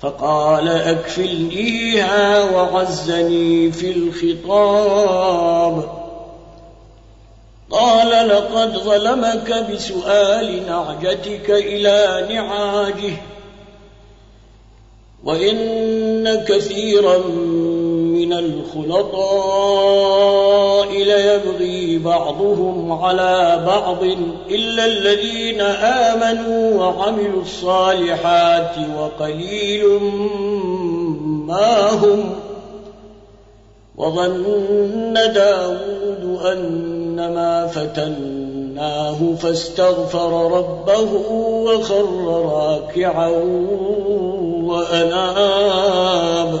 فقال أكفلنيها وعزني في الخطاب. قال لقد ظلمك بسؤال نعجتك إلى نعاجه وإن كثيرا الخلطاء يفتري بعضهم على بعض إلا الذين آمنوا وعملوا الصالحات وقليل ما هم وظن داود أنما فتناه فاستغفر ربه وخر راكعا وأناب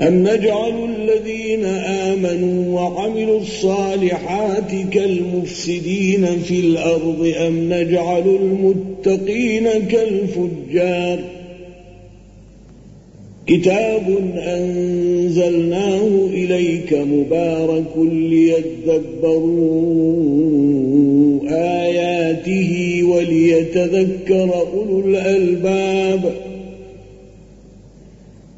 أم نجعل الذين آمنوا وعملوا الصالحات كالمفسدين في الأرض أم نجعل المتقين كالفجار كتاب أنزلناه إليك مبارك ليدبروا آياته وليتذكر أولو الألباب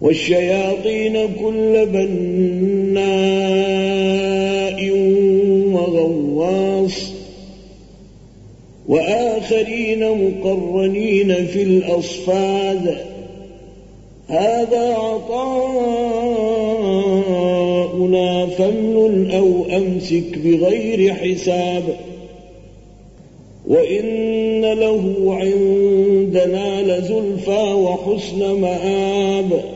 والشياطين كل بناء وغواص وآخرين مقرنين في الأصفاد. هذا عطاؤنا فمن أو أمسك بغير حساب. وإن له عندنا لزلفى وحسن مآب.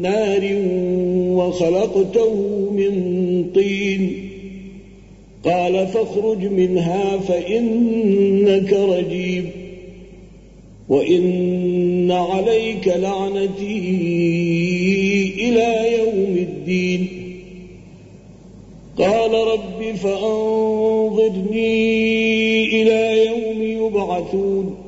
نار وخلقته من طين. قال فاخرج منها فإنك رجيم. وإن عليك لعنتي إلى يوم الدين. قال رب فأنظرني إلى يوم يبعثون.